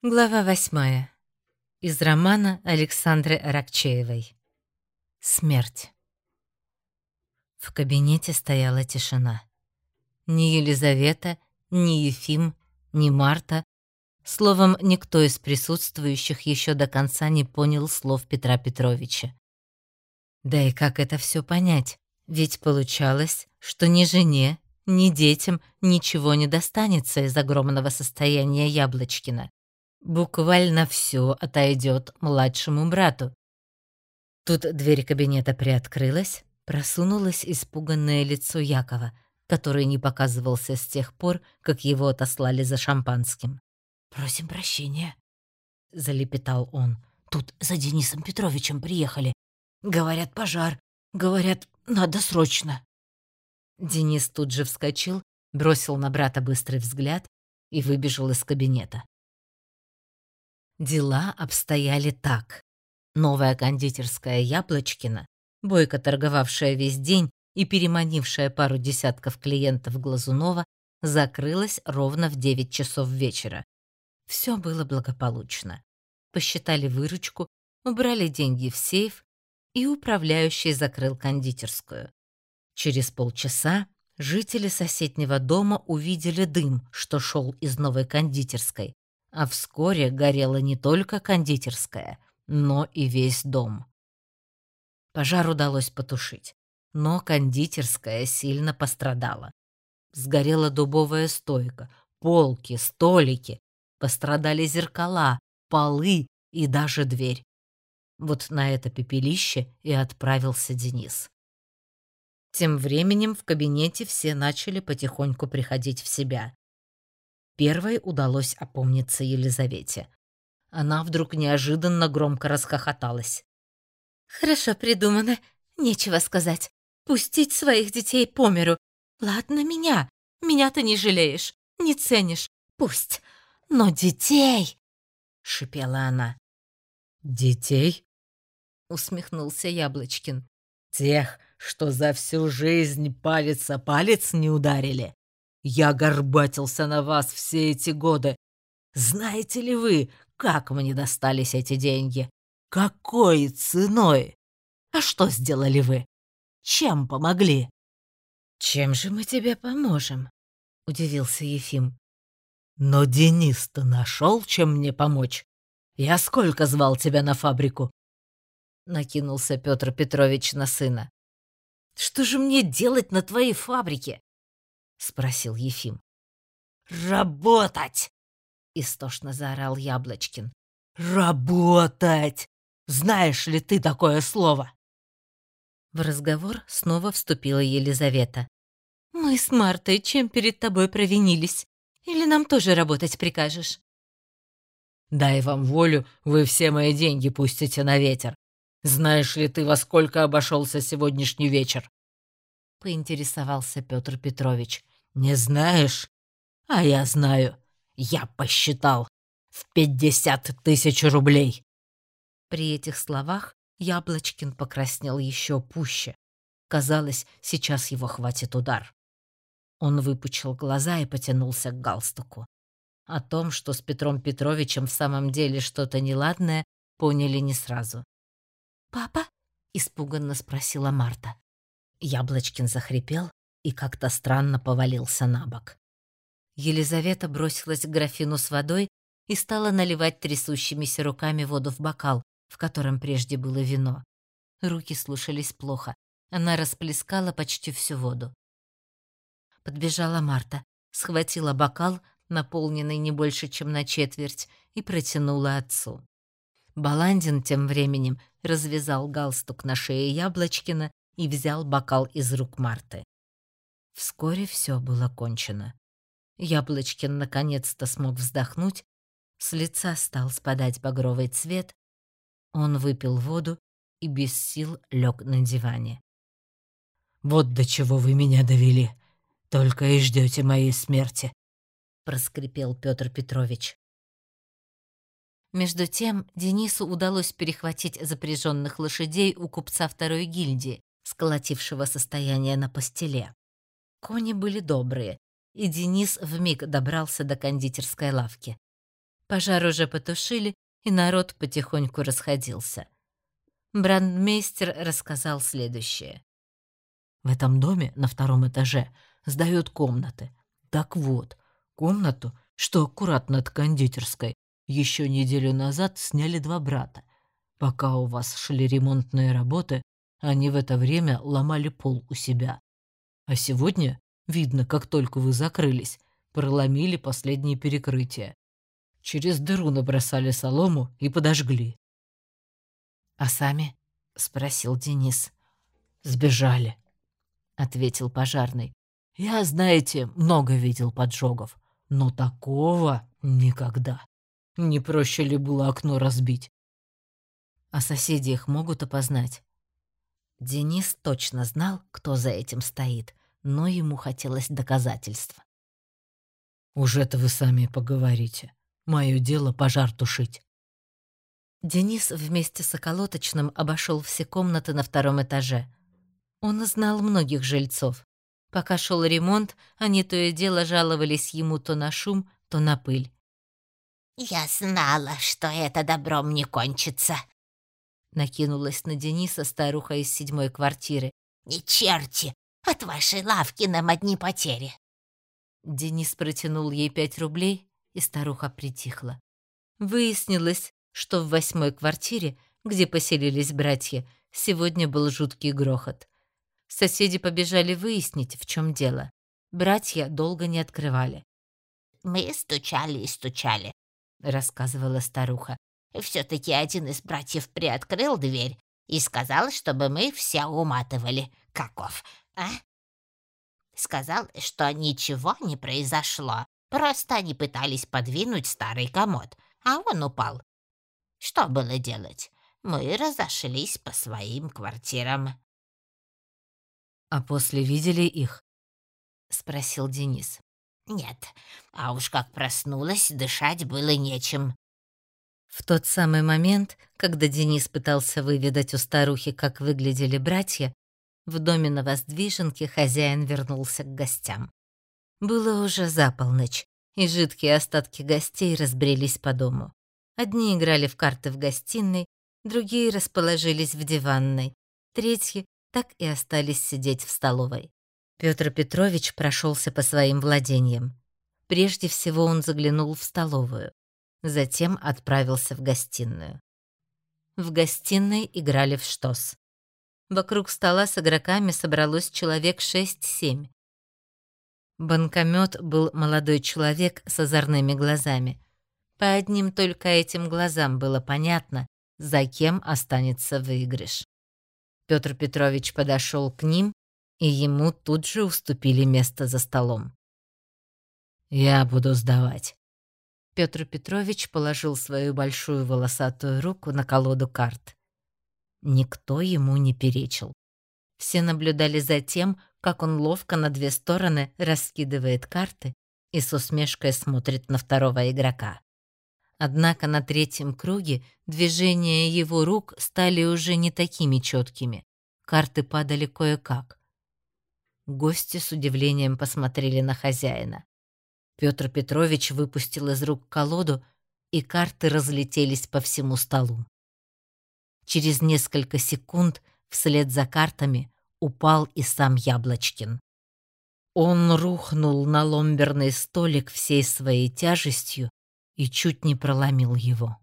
Глава восьмая. Из романа Александры Аракчеевой. Смерть. В кабинете стояла тишина. Ни Елизавета, ни Ефим, ни Марта, словом, никто из присутствующих еще до конца не понял слов Петра Петровича. Да и как это все понять? Ведь получалось, что ни жене, ни детям ничего не достанется из огромного состояния Яблочкина. Буквально все отойдет младшему брату. Тут дверь кабинета приоткрылась, просунулось испуганное лицо Якова, который не показывался с тех пор, как его отослали за шампанским. «Просим прощения», — залепетал он. «Тут за Денисом Петровичем приехали. Говорят, пожар. Говорят, надо срочно». Денис тут же вскочил, бросил на брата быстрый взгляд и выбежал из кабинета. Дела обстояли так. Новая кондитерская Яблочкина, бойко торговавшая весь день и переманившая пару десятков клиентов Глазунова, закрылась ровно в 9 часов вечера. Все было благополучно. Посчитали выручку, убрали деньги в сейф, и управляющий закрыл кондитерскую. Через полчаса жители соседнего дома увидели дым, что шел из новой кондитерской, а вскоре горела не только кондитерская, но и весь дом. Пожар удалось потушить, но кондитерская сильно пострадала. Сгорела дубовая стойка, полки, столики, пострадали зеркала, полы и даже дверь. Вот на это пепелище и отправился Денис. Тем временем в кабинете все начали потихоньку приходить в себя. Первой удалось опомниться Елизавете. Она вдруг неожиданно громко расхохоталась. «Хорошо придумано, нечего сказать. Пустить своих детей по миру. Ладно меня, меня ты не жалеешь, не ценишь, пусть. Но детей!» — шипела она. «Детей?» — усмехнулся Яблочкин. «Тех, что за всю жизнь палец о палец не ударили?» Я горбатился на вас все эти годы. Знаете ли вы, как мне достались эти деньги? Какой ценой? А что сделали вы? Чем помогли?» «Чем же мы тебе поможем?» — удивился Ефим. «Но Денис-то нашел, чем мне помочь. Я сколько звал тебя на фабрику?» Накинулся Петр Петрович на сына. «Что же мне делать на твоей фабрике? — спросил Ефим. «Работать!» — истошно заорал Яблочкин. «Работать! Знаешь ли ты такое слово?» В разговор снова вступила Елизавета. «Мы с Мартой чем перед тобой провинились? Или нам тоже работать прикажешь?» «Дай вам волю, вы все мои деньги пустите на ветер. Знаешь ли ты, во сколько обошелся сегодняшний вечер?» Поинтересовался Петр Петрович. «Не знаешь? А я знаю. Я посчитал. В пятьдесят тысяч рублей». При этих словах Яблочкин покраснел еще пуще. Казалось, сейчас его хватит удар. Он выпучил глаза и потянулся к галстуку. О том, что с Петром Петровичем в самом деле что-то неладное, поняли не сразу. «Папа?» — испуганно спросила Марта. Яблочкин захрипел, и как-то странно повалился на бок. Елизавета бросилась к графину с водой и стала наливать трясущимися руками воду в бокал, в котором прежде было вино. Руки слушались плохо. Она расплескала почти всю воду. Подбежала Марта, схватила бокал, наполненный не больше, чем на четверть, и протянула отцу. Баландин тем временем развязал галстук на шее Яблочкина и взял бокал из рук Марты. Вскоре все было кончено. Яблочкин наконец-то смог вздохнуть, с лица стал спадать багровый цвет, он выпил воду и без сил лег на диване. «Вот до чего вы меня довели. Только и ждете моей смерти», — проскрипел Петр Петрович. Между тем Денису удалось перехватить запряженных лошадей у купца второй гильдии, сколотившего состояние на постеле. Кони были добрые, и Денис вмиг добрался до кондитерской лавки. Пожар уже потушили, и народ потихоньку расходился. Брандмейстер рассказал следующее. В этом доме на втором этаже сдают комнаты. Так вот, комнату, что аккуратно над кондитерской, еще неделю назад сняли два брата. Пока у вас шли ремонтные работы, они в это время ломали пол у себя. А сегодня, видно, как только вы закрылись, проломили последние перекрытия. Через дыру набросали солому и подожгли. «А сами?» — спросил Денис. «Сбежали», — ответил пожарный. «Я, знаете, много видел поджогов, но такого никогда. Не проще ли было окно разбить?» «А соседи их могут опознать?» Денис точно знал, кто за этим стоит, но ему хотелось доказательства. «Уже-то вы сами поговорите. Мое дело пожар тушить». Денис вместе с околоточным обошел все комнаты на втором этаже. Он знал многих жильцов. Пока шел ремонт, они то и дело жаловались ему то на шум, то на пыль. «Я знала, что это добром не кончится», — накинулась на Дениса старуха из седьмой квартиры. «Не черти! От вашей лавки нам одни потери!» Денис протянул ей пять рублей, и старуха притихла. Выяснилось, что в восьмой квартире, где поселились братья, сегодня был жуткий грохот. Соседи побежали выяснить, в чем дело. Братья долго не открывали. «Мы стучали и стучали», — рассказывала старуха. «Все-таки один из братьев приоткрыл дверь и сказал, чтобы мы все уматывали. Каков, а?» Сказал, что ничего не произошло, просто они пытались подвинуть старый комод, а он упал что было делать? Мы разошлись по своим квартирам. «А после видели их?» — спросил Денис. «Нет, а уж как проснулась, дышать было нечем». В тот самый момент, когда Денис пытался выведать у старухи, как выглядели братья, в доме на Воздвиженке хозяин вернулся к гостям. Было уже за полночь, и жидкие остатки гостей разбрелись по дому. Одни играли в карты в гостиной, другие расположились в диванной, третьи так и остались сидеть в столовой. Петр Петрович прошелся по своим владениям. Прежде всего он заглянул в столовую, затем отправился в гостиную. В гостиной играли в штос. Вокруг стола с игроками собралось человек 6-7. Банкомет был молодой человек с озорными глазами. По одним только этим глазам было понятно, за кем останется выигрыш. Петр Петрович подошел к ним, и ему тут же уступили место за столом. «Я буду сдавать». Петр Петрович положил свою большую волосатую руку на колоду карт. Никто ему не перечил. Все наблюдали за тем, как он ловко на две стороны раскидывает карты и с усмешкой смотрит на второго игрока. Однако на третьем круге движения его рук стали уже не такими четкими. Карты падали кое-как. Гости с удивлением посмотрели на хозяина. Петр Петрович выпустил из рук колоду, и карты разлетелись по всему столу. Через несколько секунд вслед за картами упал и сам Яблочкин. Он рухнул на ломберный столик всей своей тяжестью и чуть не проломил его.